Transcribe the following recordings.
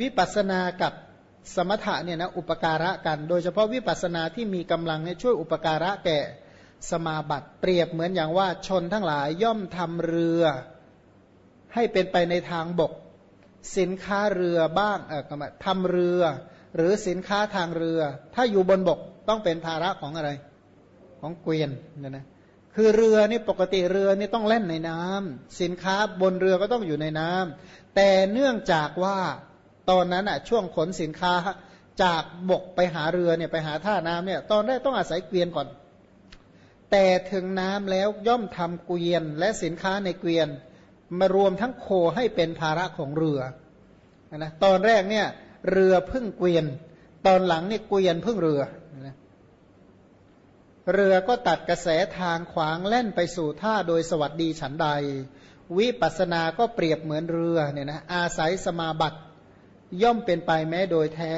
วิปัสสนากับสมถะเนี่ยนะอุปการะกัน โดยเฉพาะวิปัสสนาที่มีกำลังเนี่ยช่วยอุปการะแก่สมาบัติเปรียบเหมือนอย่างว่าชนทั้งหลายย่อมทำเรือให้เป็นไปในทางบก สินค้าเรือบ้างเออทำเรือ หรือสินค้าทางเรือ ถ้าอยู่บนบกต้องเป็นภาระของอะไร ของเกวียนเนี่ยนะคือเรือนี่ปกติเรือนี่ต้องเล่นในน้ำสินค้าบนเรือก็ต้องอยู่ในน้ำแต่เนื่องจากว่า ตอนนั้นอะช่วงขนสินค้าจากบกไปหาเรือเนี่ยไปหาท่าน้ำเนี่ย ตอนแรกต้องอาศัยเกวียนก่อน แต่ถึงน้ำแล้วย่อมทำเกวียนและสินค้าในเกวียน มารวมทั้งโคให้เป็นภาระของเรือนะตอนแรกเนี่ยเรือพึ่งเกวียน ตอนหลังเนี่ยเกวียนพึ่งเรือนะเรือก็ตัดกระแสทางขวางแล่นไปสู่ท่าโดยสวัสดีฉันใด วิปัสสนาก็เปรียบเหมือนเรือเนี่ยนะอาศัยสมาบัติ ย่อมเป็นไปแม้โดยแท้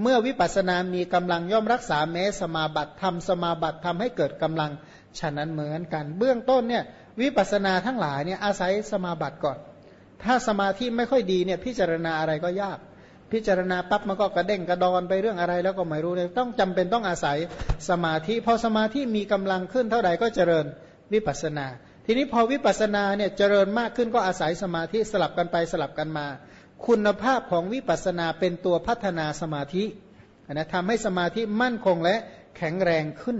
เมื่อวิปัสสนามีกำลังย่อมรักษาแม้สมาบัติทำสมาบัติทำให้เกิดกำลังฉะนั้นเหมือนกัน เบื้องต้นเนี่ยวิปัสสนาทั้งหลายเนี่ยอาศัยสมาบัติก่อน ถ้าสมาธิไม่ค่อยดีเนี่ยพิจารณาอะไรก็ยาก พิจารณาปั๊บมันก็กระเด้งกระดอนไปเรื่องอะไรแล้วก็ไม่รู้เลยต้องจำเป็นต้องอาศัยสมาธิพอสมาธิมีกำลังขึ้นเท่าใดก็เจริญวิปัสสนา ทีนี้พอวิปัสสนาเนี่ยเจริญมากขึ้นก็อาศัยสมาธิสลับกันไปสลับกันมา คุณภาพของวิปัสสนาเป็นตัวพัฒนาสมาธินะทำให้สมาธิมั่นคงและแข็งแรงขึ้น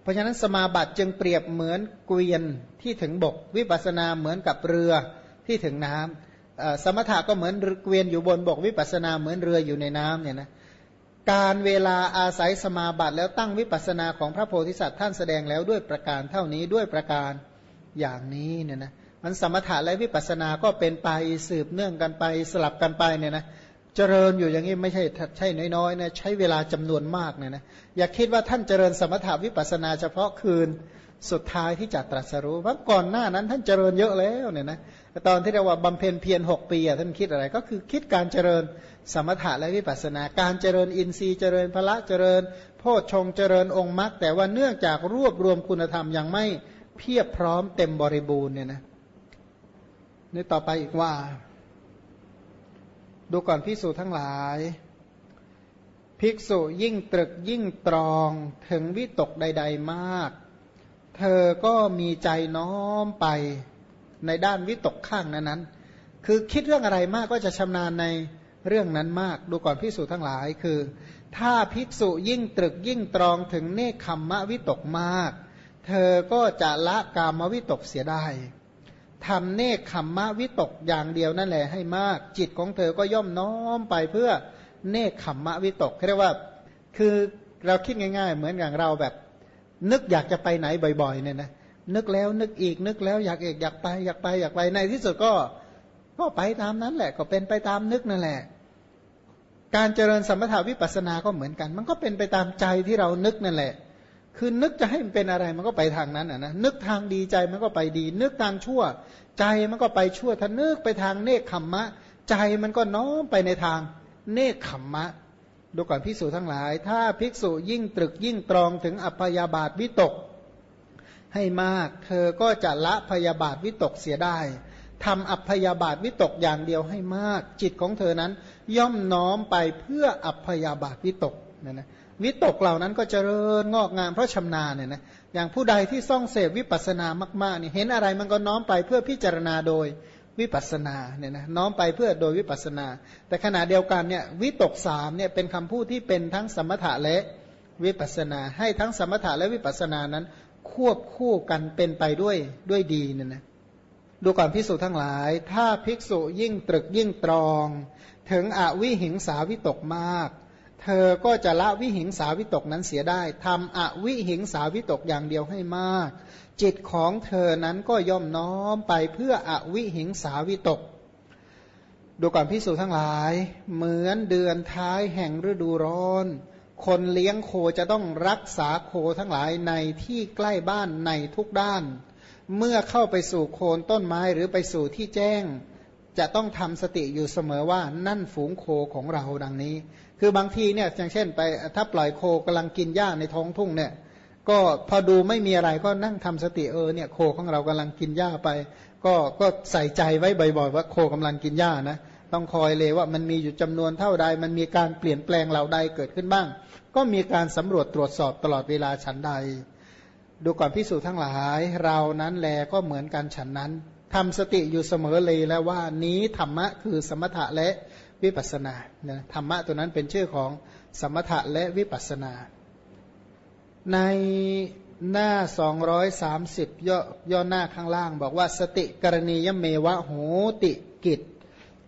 เพราะฉะนั้นสมาบัติจึงเปรียบเหมือนเกวียนที่ถึงบก วิปัสนาเหมือนกับเรือที่ถึงน้ำสมถะก็เหมือนเกวียนอยู่บนบกวิปัสนาเหมือนเรืออยู่ในน้ำเนี่ยนะการเวลาอาศัยสมาบัติแล้วตั้งวิปัสนาของพระโพธิสัตว์ท่านแสดงแล้วด้วยประการเท่านี้ด้วยประการอย่างนี้เนี่ยนะ มันสมถะและวิปัสนาก็เป็นไปสืบเนื่องกันไปสลับกันไปเนี่ยนะเจริญอยู่อย่างนี้ไม่ใช่ใช่น้อยๆนะใช้เวลาจำนวนมากเนี่ยนะอย่าคิดว่าท่านเจริญสมถาวิปัสนาเฉพาะคืนสุดท้ายที่จะตรัสรู้ว่าก่อนหน้านั้นท่านเจริญเยอะแล้วเนี่ยนะตอนที่เรียกว่าบำเพ็ญเพียรหกปีท่านคิดอะไรก็คือคิดการเจริญสมถะและวิปัสนา การเจริญอินทรีย์เจริญพระเจริญ โพชฌงเจริญองค์มรรคแต่ว่าเนื่องจากรวบรวมคุณธรรมยังไม่เพียบพร้อมเต็มบริบูรณ์เนี่ยนะ นี่ต่อไปอีกว่า ดูก่อนพิสูจทั้งหลาย ภิกษุยิ่งตรึกยิ่งตรองถึงวิตกใด ๆมาก เธอก็มีใจน้อมไปในด้านวิตกข้างนั้นนั้นคือคิดเรื่องอะไรมากก็จะชำนาญในเรื่องนั้นมาก ดูก่อนพิสูจทั้งหลายคือ ถ้าภิกษุยิ่งตรึกยิ่งตรองถึงเนคขมมะวิตกมาก เธอก็จะละกามวิตกเสียได้ ทำเนคขมมะวิตกอย่างเดียวนั่นแหละให้มาก จิตของเธอก็ย่อมน้อมไปเพื่อเนคขมมะวิตกเรียกว่า คือเราคิดง่าย ๆ เหมือนอย่างเราแบบ นึกอยากจะไปไหนบ่อยๆเนี่ยนะนึกแล้วนึกอีกนึกแล้วอยากเอกอยากไปอยากไปอยากไปในที่สุดก็ ก็ไปตามนั้นแหละ ก็เป็นไปตามนึกนั่นแหละ การเจริญสมถาวิปัสสนาก็เหมือนกัน มันก็เป็นไปตามใจที่เรานึกนั่นแหละ คือนึกจะให้มันเป็นอะไรมันก็ไปทางนั้นนะนึกทางดีใจมันก็ไปดี นึกทางชั่ว ใจมันก็ไปชั่วถ้านึกไปทางเนคขมมะ ใจมันก็น้อมไปในทางเนคขมมะ ดูก่อนภิกษุทั้งหลาย ถ้าภิกษุยิ่งตรึกยิ่งตรองถึงอัพยาบาทวิตก ให้มากเธอก็จะละพยาบาทวิตกเสียได้ทำอัพยาบาทวิตกอย่างเดียวให้มาก จิตของเธอนั้น ย่อมน้อมไปเพื่ออัพยาบาทวิตกนะนะ วิตกเหล่านั้นก็เจริญงอกงามเพราะชำนาญเนี่ยนะอย่างผู้ใดที่ซ่องเสพวิปัสสนามากๆนี่เห็นอะไรมันก็น้อมไปเพื่อพิจารณาโดยวิปัสนาเนี่ยนะน้อมไปเพื่อโดยวิปัสนา แต่ขณะเดียวกันเนี่ยวิตกสามเนี่ยเป็นคำพูดที่เป็นทั้งสมถะและวิปัสนา ให้ทั้งสมถะและวิปัสนานั้น ควบคู่กันเป็นไปด้วยด้วยดีเนี่ยนะดูก่อนพิสูจทั้งหลาย ถ้าภิกษุยิ่งตรึกยิ่งตรอง ถึงอวิหิงสาวิตกมาก เธอก็จะละวิหิงสาวิตกนั้นเสียได้ทำอวิหิงสาวิตกอย่างเดียวให้มาก จิตของเธอนั้นก็ย่อมน้อมไปเพื่ออวิหิงสาวิตก ดูก่อนพิสูจนทั้งหลาย เหมือนเดือนท้ายแห่งฤดูร้อน คนเลี้ยงโคจะต้องรักษาโคทั้งหลายในที่ใกล้บ้านในทุกด้าน เมื่อเข้าไปสู่โคนต้นไม้หรือไปสู่ที่แจ้ง จะต้องทำสติอยู่เสมอว่านั่นฝูงโคของเราดังนี้ คือบางทีเนี่ยอย่างเช่น ไปถ้าปล่อยโคกำลังกินหญ้าในท้องทุ่งเนี่ย ก็พอดูไม่มีอะไรก็นั่งทำสติเออเนี่ยโคของเรากำลังกินหญ้าไป ก็ก็ใส่ใจไว้บ่อยๆว่าโคกำลังกินหญ้านะต้องคอยเลยว่ามันมีอยู่จำนวนเท่าใด มันมีการเปลี่ยนแปลงเหล่าใดเกิดขึ้นบ้าง ก็มีการสำรวจตรวจสอบตลอดเวลาฉันใด ดูก่อนพิสูจน์ทั้งหลาย เรานั้นแลก็เหมือนกันฉันนั้น ทำสติอยู่เสมอเลยแล้วว่านี้ธรรมะคือสมถะและวิปัสนาธรรมะตัวนั้นเป็นชื่อของสมถะและวิปัสนา ในหน้า 230 ย่อย่อหน้าข้างล่าง บอกว่าสติกรณียเมวะโหติกิจ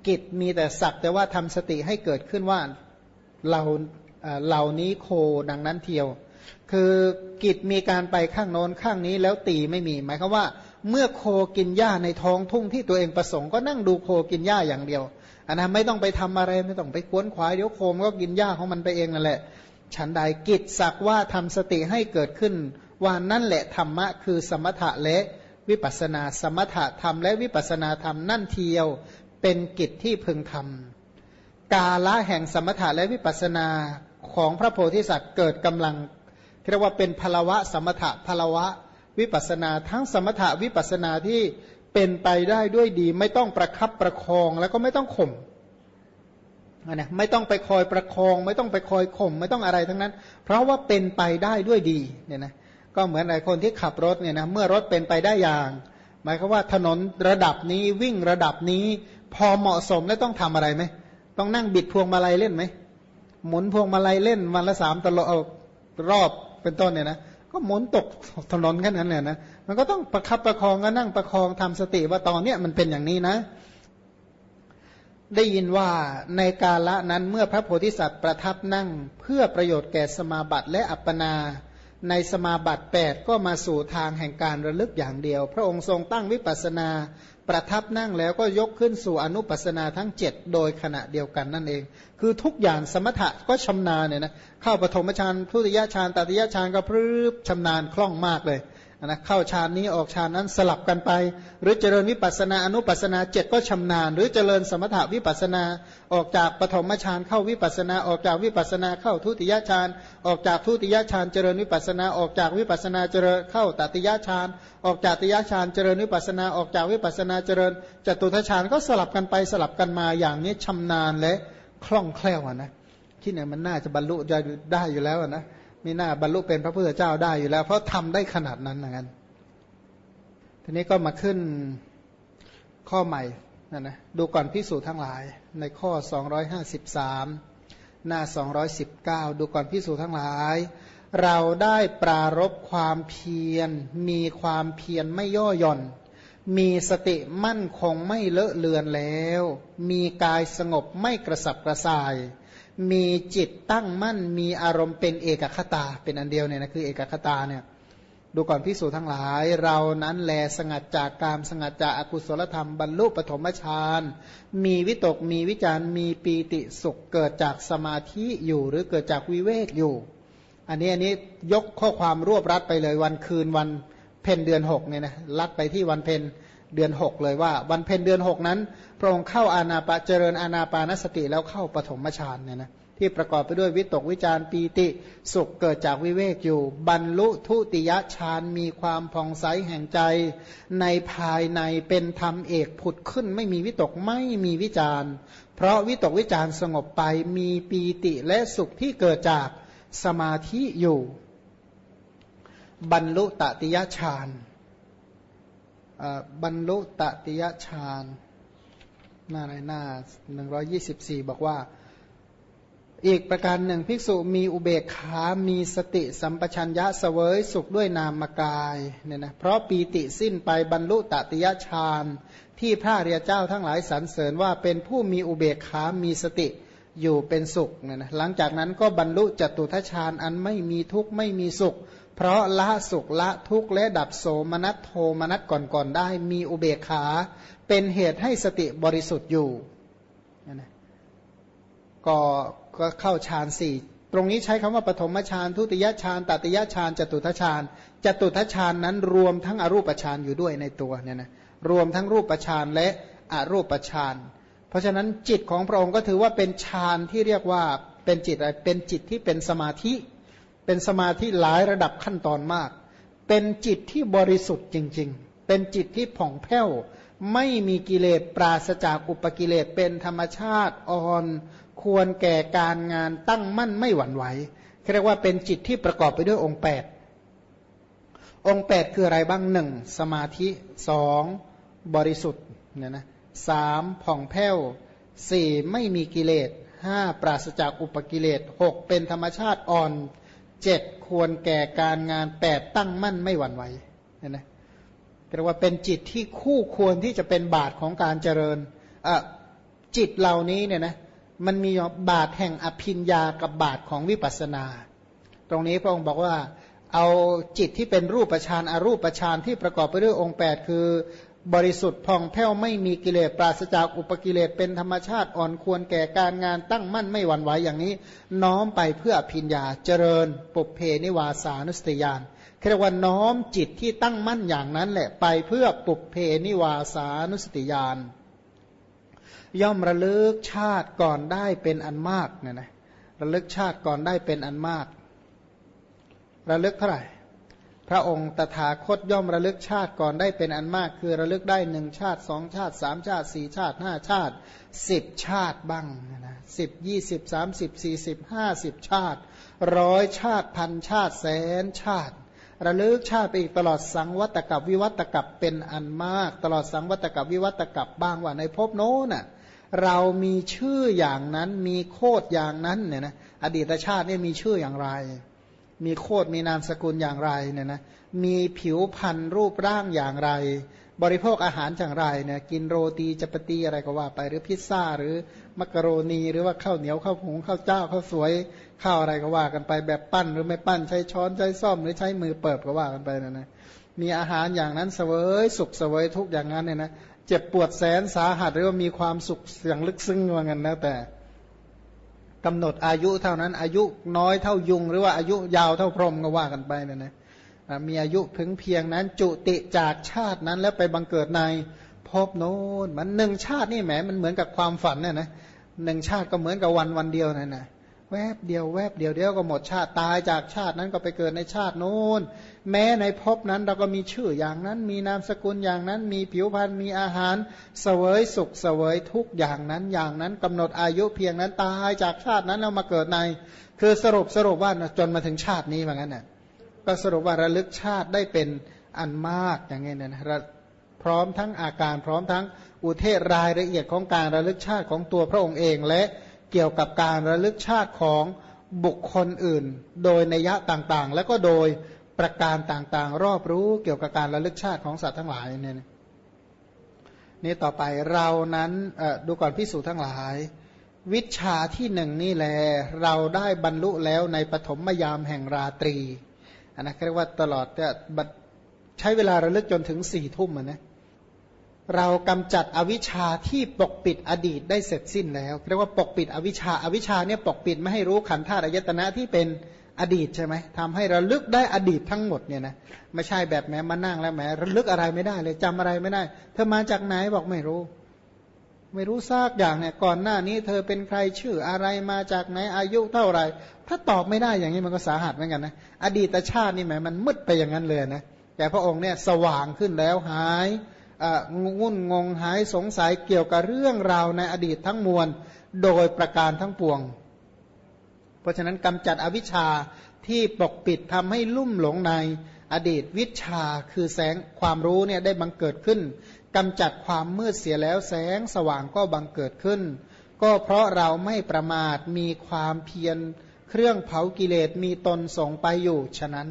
กิจมีแต่สักแต่ว่าทำสติให้เกิดขึ้นว่าเราเหล่านี้โคดังนั้นเทียว คือกิจมีการไปข้างโน้นข้างนี้แล้วตีไม่มี หมายความว่า เมื่อโคกินหญ้าในท้องทุ่งที่ตัวเองประสงค์ก็นั่งดูโคกินหญ้าอย่างเดียวอันนั้นไม่ต้องไปทำอะไรไม่ต้องไปควนขวายเดี๋ยวโคมก็กินหญ้าของมันไปเองนั่นแหละฉันใดกิจสักว่าทำสติให้เกิดขึ้นว่านั่นแหละธรรมะคือสมถะและวิปัสนาสมถะธรรมและวิปัสนาธรรมนั่นเทียวเป็นกิจที่พึงทำกาละแห่งสมถะและวิปัสนาของพระโพธิสัตว์เกิดกำลังเรียกว่าเป็นพลวะสมถะพลวะ วิปัสนาทั้งสมถะวิปัสนาที่เป็นไปได้ด้วยดี ไม่ต้องประคับประคองแล้วก็ไม่ต้องข่มนะไม่ต้องไปคอยประคอง ไม่ต้องไปคอยข่มไม่ต้องอะไรทั้งนั้น เพราะว่าเป็นไปได้ด้วยดีเนี่ยนะก็เหมือนไอ้คนที่ขับรถเนี่ยนะเมื่อรถเป็นไปได้อย่าง หมายความว่าถนนระดับนี้วิ่งระดับนี้ พอเหมาะสมแล้วต้องทำอะไรไหมต้องนั่งบิดพวงมาลัยเล่นไหมหมุนพวงมาลัยเล่นวันละสามตลอดรอบเป็นต้นเนี่ยนะ ก็หมุนตกถนนแค่นั้นแหละนะมันก็ต้องประคับประคองก็นั่งประคองทำสติว่าตอนเนี้ยมันเป็นอย่างนี้นะ ได้ยินว่าในกาละนั้นเมื่อพระโพธิสัตว์ประทับนั่งเพื่อประโยชน์แก่สมาบัติและอัปปนาในสมาบัติ8ก็มาสู่ทางแห่งการระลึกอย่างเดียว พระองค์ทรงตั้งวิปัสนา ประทับนั่งแล้วก็ยกขึ้นสู่อนุปัสนาทั้ง 7 โดยขณะเดียวกันนั่นเอง คือทุกอย่างสมถะก็ชำนาญเนี่ยนะเข้าปฐมฌานทุติยฌานตติยฌานก็พรืบชำนาญคล่องมากเลย นะเข้าฌานนี้ออกฌานนั้นสลับกันไป หรือเจริญวิปัสนาอนุปัสนาเจ็ดก็ชำนาญ หรือเจริญสมถาวิปัสนาออกจากปฐมฌานเข้าวิปัสนาออกจากวิปัสนาเข้าทุติยฌานออกจากทุติยฌานเจริญวิปัสนาออกจากวิปัสนาเจริญเข้าตติยฌานออกจากตติยฌานเจริญวิปัสนาออกจากวิปัสนาเจริญจตุทัชฌานก็สลับกันไปสลับกันมาอย่างนี้ชำนาญและคล่องแคล่วนะที่ไหนมันน่าจะบรรลุได้อยู่แล้วนะ มีหน้าบรรลุเป็นพระพุทธเจ้าได้อยู่แล้ว เพราะทำได้ขนาดนั้นนะทีนี้ก็มาขึ้นข้อใหม่นะนะดูก่อนพิสูจน์ทั้งหลาย ในข้อ 253 หน้า 219 ดูก่อนพิสูจน์ทั้งหลาย เราได้ปรารบความเพียร มีความเพียรไม่ย่อหย่อน มีสติมั่นคงไม่เลอะเลือนแล้ว มีกายสงบไม่กระสับกระส่าย มีจิตตั้งมั่นมีอารมณ์เป็นเอกคตา เป็นอันเดียวเนี่ยนะคือเอกคตาเนี่ยดูก่อนพิสูจนทั้งหลาย เรานั้นแลสงัดจากกามสงัดจากอากุศลธรรมบรรลุปฐมฌานมีวิตกมีวิจารมีปีติสุขเกิดจากสมาธิอยู่หรือเกิดจากวิเวกอยู่ อันนี้อันนี้ยกข้อความรวบรัดไปเลยวันคืนวันเพนเดือนหกเนี่ยนะรัดไปที่วันเพน เดือนหกเลยว่า วันเพนเดือนหกนั้น พระองค์เข้าอานาปะเจริญอานาปานสติแล้วเข้าปฐมฌานเนี่ยนะที่ประกอบไปด้วยวิตกวิจารปีติสุขเกิดจากวิเวกอยู่ บรรลุทุติยฌานมีความผ่องใสแห่งใจ ในภายในเป็นธรรมเอกผุดขึ้น ไม่มีวิตกไม่มีวิจารเพราะวิตกวิจารสงบไปมีปีติและสุขที่เกิดจากสมาธิอยู่ บรรลุตติยฌาน บรรลุตติยฌานหน้าในหน้า124บอกว่า อีกประการหนึ่ง ภิกษุมีอุเบกขา มีสติสัมปชัญญะเสวยสุขด้วยนามกายเนี่ยนะเพราะปีติสิ้นไปบรรลุตติยฌานที่พระเรียเจ้าทั้งหลายสรรเสริญว่าเป็นผู้มีอุเบกขา มีสติอยู่เป็นสุขเนี่ยนะหลังจากนั้นก็บรรลุจตุทัชฌานอันไม่มีทุกข์ไม่มีสุข เพราะละสุขละทุกข์และดับโสมนัสโทมนัสก่อนๆได้มีอุเบกขา เป็นเหตุให้สติบริสุทธิ์อยู่นะก็ก็เข้าฌานสี่ตรงนี้ใช้คำว่าปฐมฌานทุติยฌานตติยฌานจตุทฌานจตุทฌานนั้นรวมทั้งอรูปฌานอยู่ด้วยในตัวเนี่ยนะรวมทั้งรูปฌานและอรูปฌานเพราะฉะนั้นจิตของพระองค์ก็ถือว่าเป็นฌานที่เรียกว่าเป็นจิตอะไรเป็นจิตที่เป็นสมาธิ เป็นสมาธิหลายระดับขั้นตอนมาก เป็นจิตที่บริสุทธิ์จริง ๆ เป็นจิตที่ผ่องแผ้ว ไม่มีกิเลสปราศจากอุปกิเลสเป็นธรรมชาติอ่อน ควรแก่การงานตั้งมั่นไม่หวั่นไหวเรียกว่าเป็นจิตที่ประกอบไปด้วยองค์ 8 องค์ 8 คืออะไรบ้างหนึ่งสมาธิสองบริสุทธิ์เนี่ยนะสามผ่องแผ้วสี่ไม่มีกิเลสห้าปราศจากอุปกิเลสหกเป็นธรรมชาติอ่อน เจ็ดควรแก่การงานแปดตั้งมั่นไม่หวั่นไหวเนี่ยนะเรียกว่าเป็นจิตที่คู่ควรที่จะเป็นบาทของการเจริญจิตเหล่านี้เนี่ยนะมันมีบาทแห่งอภินยากับบาทของวิปัสนา ตรงนี้พระองค์บอกว่าเอาจิตที่เป็นรูปฌานอารูปฌานที่ประกอบไปด้วยองค์ 8 คือ บริสุทธิ์ผ่องแผ้วไม่มีกิเลสปราศจากอุปกิเลสเป็นธรรมชาติอ่อนควรแก่การงานตั้งมั่นไม่หวั่นไหวอย่างนี้ น้อมไปเพื่อพิญญาเจริญ ปุเพนิวาสานุสติยานเรียกว่าน้อมจิตที่ตั้งมั่นอย่างนั้นแหละไปเพื่อปุเพนิวาสานุสติยานย่อมระลึกชาติก่อนได้เป็นอันมากเนี่ยนะระลึกชาติก่อนได้เป็นอันมาก ระลึกเท่าไหร่ พระองค์ตถาคตย่อมระลึกชาติก่อนได้เป็นอันมาก คือระลึกได้หนึ่งชาติสองชาติสามชาติสี่ชาติห้าชาติสิบชาติบ้างนะสิบยี่สิบสามสิบสี่สิบห้าสิบชาติร้อยชาติพันชาติแสนชาติ ระลึกชาติไปอีกตลอดสังวัตกับวิวัตกับเป็นอันมาก ตลอดสังวัตกับวิวัตกับบ้างว่าในภพโน้นน่ะเรามีชื่ออย่างนั้นมีโคดอย่างนั้นเนี่ยนะอดีตชาติเนี่ยมีชื่ออย่างไร มีโคดมีนามสกุลอย่างไรเนี่ยนะมีผิวพันธุ์รูปร่างอย่างไร บริโภคอาหารอย่างไรเนี่ยกินโรตีจัปตีอะไรก็ว่าไปหรือพิซซ่าหรือมักกะโรนีหรือว่าข้าวเหนียวข้าวผงข้าวเจ้าข้าวสวยข้าวอะไรก็ว่ากันไปแบบปั้นหรือไม่ปั้นใช้ช้อนใช้ซ่อมหรือใช้มือเปิบก็ว่ากันไปนะนะมีอาหารอย่างนั้นเสวยสุขเสวยทุกอย่างนั้นเนี่ยนะเจ็บปวดแสนสาหัสหรือว่ามีความสุขอย่างลึกซึ้งว่างั้นแล้วแต่ กำหนดอายุเท่านั้น อายุน้อยเท่ายุง หรือว่าอายุยาวเท่าพรหมก็ว่ากันไปนะนะมีอายุถึงเพียงนั้น จุติจากชาตินั้นแล้วไปบังเกิดในพบโน้นมันหนึ่งชาตินี่แหมมันเหมือนกับความฝันเนี่ยนะหนึ่งชาติก็เหมือนกับวันวันเดียวนั่นนะ แวบเดียวแวบเดียวเดียวก็หมดชาติตายจากชาตินั้นก็ไปเกิดในชาติโน้น แม้ในภพนั้นเราก็มีชื่ออย่างนั้น มีนามสกุลอย่างนั้น มีผิวพรรณมีอาหาร เสวยสุขเสวยทุกอย่างนั้นอย่างนั้นกำหนดอายุเพียงนั้นตายจากชาตินั้นเรามาเกิดใน คือสรุปสรุปว่าจนมาถึงชาตินี้ว่างั้นน่ะก็สรุปว่าระลึกชาติได้เป็นอันมากอย่างเงี้ยนะพร้อมทั้งอาการพร้อมทั้งอุเทศรายละเอียดของการระลึกชาติของตัวพระองค์เองและ เกี่ยวกับการระลึกชาติของบุคคลอื่น โดยนัยยะต่างๆ แล้วก็โดยประการต่างๆ รอบรู้เกี่ยวกับการระลึกชาติของสัตว์ทั้งหลายเนี่ยนี่ต่อไปเรานั้นดูก่อนพิสูจน์ทั้งหลาย วิชาที่หนึ่งนี่แหละเราได้บรรลุแล้วในปฐมยามแห่งราตรีอันนะเรียกว่าตลอดใช้เวลาระลึกจนถึงสี่ทุ่มนะ เรากำจัดอวิชชาที่ปกปิดอดีตได้เสร็จสิ้นแล้วเรียกว่าปกปิดอวิชชาอวิชชาเนี่ยปกปิดไม่ให้รู้ขันธ์ธาตุอายตนะที่เป็นอดีตใช่ไหมทำให้ระลึกได้อดีตทั้งหมดเนี่ยนะไม่ใช่แบบแม้มานั่งแล้วแหมระลึกอะไรไม่ได้เลยจำอะไรไม่ได้ เธอมาจากไหนบอกไม่รู้ ไม่รู้ซากอย่างเนี่ยก่อนหน้านี้เธอเป็นใครชื่ออะไรมาจากไหนอายุเท่าไหร่ ถ้าตอบไม่ได้อย่างนี้มันก็สาหัสเหมือนกันนะอดีตชาตินี่แหมมันมืดไปอย่างนั้นเลยนะแต่พระองค์เนี่ยสว่างขึ้นแล้วหาย งุ่นงงหายสงสัยเกี่ยวกับเรื่องราวในอดีตทั้งมวลโดยประการทั้งปวง เพราะฉะนั้นกำจัดอวิชชาที่ปกปิดทำให้ลุ่มหลงในอดีตวิชาคือแสงความรู้เนี่ยได้บังเกิดขึ้นกำจัดความมืดเสียแล้วแสงสว่างก็บังเกิดขึ้น ก็เพราะเราไม่ประมาทมีความเพียรเครื่องเผากิเลสมีตนส่งไปอยู่ฉะนั้น